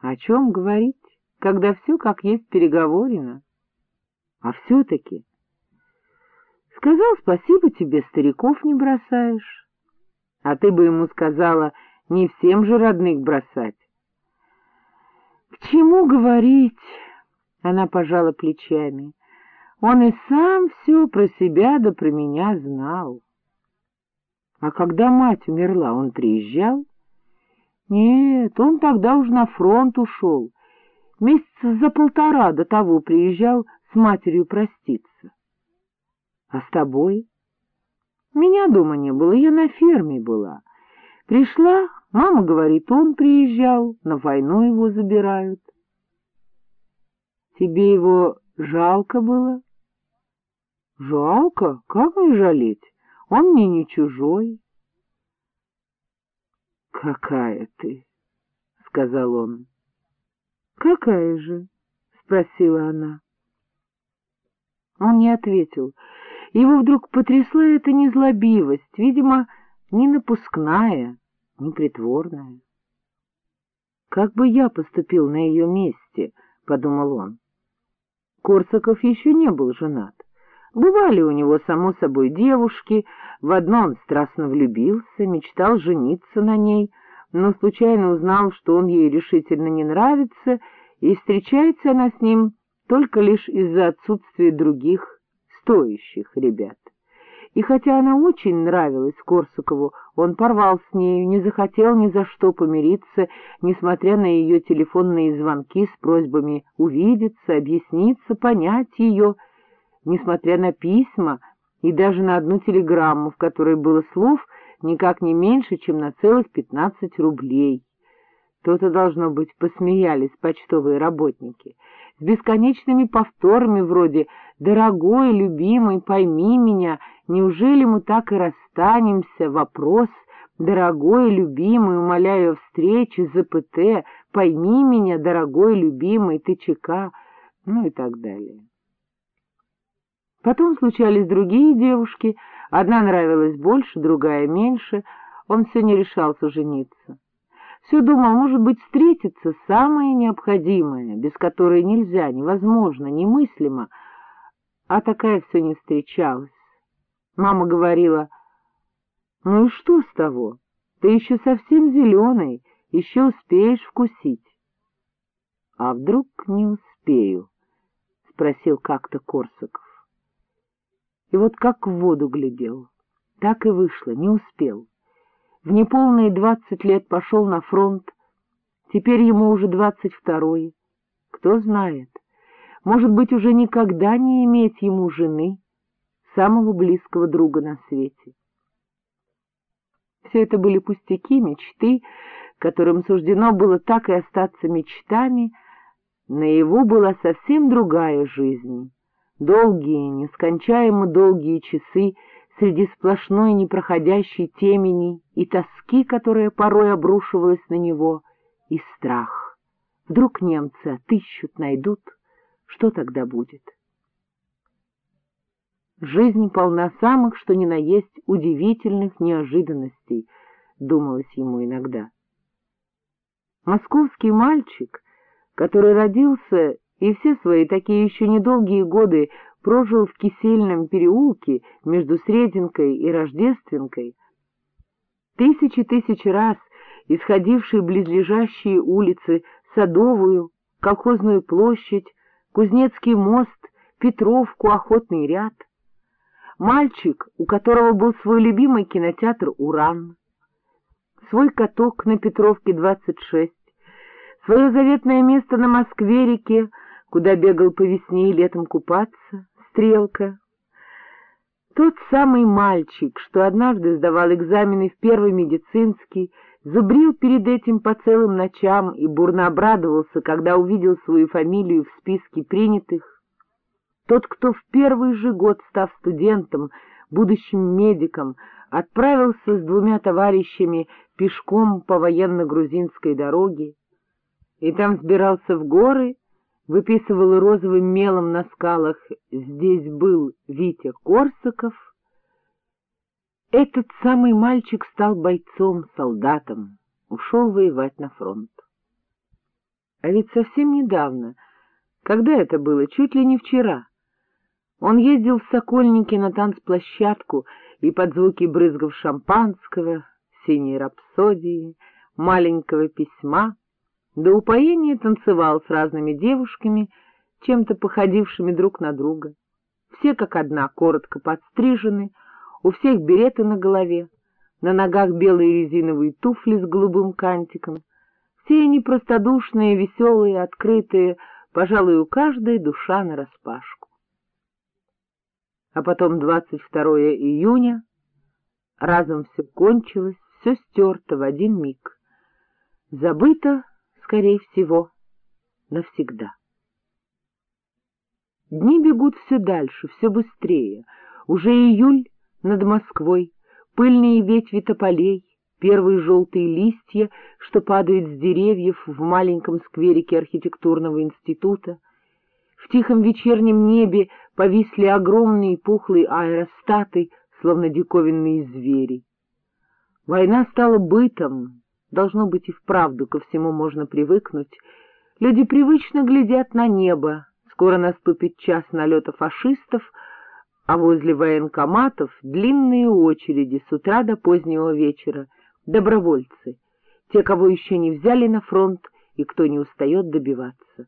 О чем говорить, когда все как есть переговорено? А все-таки... Сказал, спасибо тебе, стариков не бросаешь. А ты бы ему сказала, не всем же родных бросать. — К чему говорить? — она пожала плечами. Он и сам все про себя да про меня знал. А когда мать умерла, он приезжал? Нет, он тогда уж на фронт ушел. Месяца за полтора до того приезжал с матерью проститься. А с тобой? Меня дома не было, я на ферме была. Пришла, мама говорит, он приезжал, на войну его забирают. Тебе его жалко было? Жалко? Как не жалеть? Он мне не чужой. Какая ты? — сказал он. Какая же? — спросила она. Он не ответил. Его вдруг потрясла эта незлобивость, видимо, не напускная, не притворная. «Как бы я поступил на ее месте?» — подумал он. Корсаков еще не был женат. Бывали у него, само собой, девушки, в одну он страстно влюбился, мечтал жениться на ней, но случайно узнал, что он ей решительно не нравится, и встречается она с ним только лишь из-за отсутствия других стоящих ребят. И хотя она очень нравилась Корсакову, он порвал с нею, не захотел ни за что помириться, несмотря на ее телефонные звонки с просьбами увидеться, объясниться, понять ее, несмотря на письма и даже на одну телеграмму, в которой было слов никак не меньше, чем на целых пятнадцать рублей. То-то, должно быть, посмеялись почтовые работники с бесконечными повторами вроде «Дорогой, любимый, пойми меня, неужели мы так и расстанемся?» Вопрос «Дорогой, любимый, умоляю о встрече, ЗПТ, пойми меня, дорогой, любимый, ты ЧК», ну и так далее. Потом случались другие девушки, одна нравилась больше, другая меньше, он все не решался жениться. Все думал, может быть, встретиться самое необходимое, без которой нельзя, невозможно, немыслимо, а такая все не встречалась. Мама говорила, ну и что с того, ты еще совсем зеленый, еще успеешь вкусить. — А вдруг не успею? — спросил как-то Корсаков. И вот как в воду глядел, так и вышло, не успел в неполные двадцать лет пошел на фронт, теперь ему уже двадцать второй. Кто знает, может быть, уже никогда не иметь ему жены, самого близкого друга на свете. Все это были пустяки, мечты, которым суждено было так и остаться мечтами, на его была совсем другая жизнь. Долгие, нескончаемо долгие часы среди сплошной непроходящей темени и тоски, которая порой обрушивалась на него, и страх. Вдруг немцы отыщут, найдут, что тогда будет? Жизнь полна самых, что ни на есть, удивительных неожиданностей, думалось ему иногда. Московский мальчик, который родился и все свои такие еще недолгие годы прожил в Кисельном переулке между Срединкой и Рождественкой, тысячи тысяч раз исходивший близлежащие улицы Садовую, Колхозную площадь, Кузнецкий мост, Петровку, Охотный ряд. Мальчик, у которого был свой любимый кинотеатр «Уран», свой каток на Петровке, 26, свое заветное место на Москве-реке, куда бегал по весне и летом купаться, Стрелка. Тот самый мальчик, что однажды сдавал экзамены в первый медицинский, зубрил перед этим по целым ночам и бурно обрадовался, когда увидел свою фамилию в списке принятых. Тот, кто в первый же год, став студентом, будущим медиком, отправился с двумя товарищами пешком по военно-грузинской дороге, и там сбирался в горы выписывал розовым мелом на скалах «Здесь был Витя Корсаков», этот самый мальчик стал бойцом, солдатом, ушел воевать на фронт. А ведь совсем недавно, когда это было, чуть ли не вчера, он ездил в Сокольники на танцплощадку и под звуки брызгов шампанского, синей рапсодии, маленького письма, до упоения танцевал с разными девушками, чем-то походившими друг на друга. Все как одна коротко подстрижены, у всех береты на голове, на ногах белые резиновые туфли с голубым кантиком. Все они простодушные, веселые, открытые, пожалуй, у каждой душа нараспашку. А потом 22 июня, разом все кончилось, все стерто в один миг. Забыто, скорее всего, навсегда. Дни бегут все дальше, все быстрее. Уже июль над Москвой, пыльные ветви тополей, первые желтые листья, что падают с деревьев в маленьком скверике архитектурного института. В тихом вечернем небе повисли огромные пухлые аэростаты, словно диковинные звери. Война стала бытом, должно быть и вправду ко всему можно привыкнуть. Люди привычно глядят на небо, скоро наступит час налета фашистов, а возле военкоматов длинные очереди с утра до позднего вечера, добровольцы, те, кого еще не взяли на фронт и кто не устает добиваться.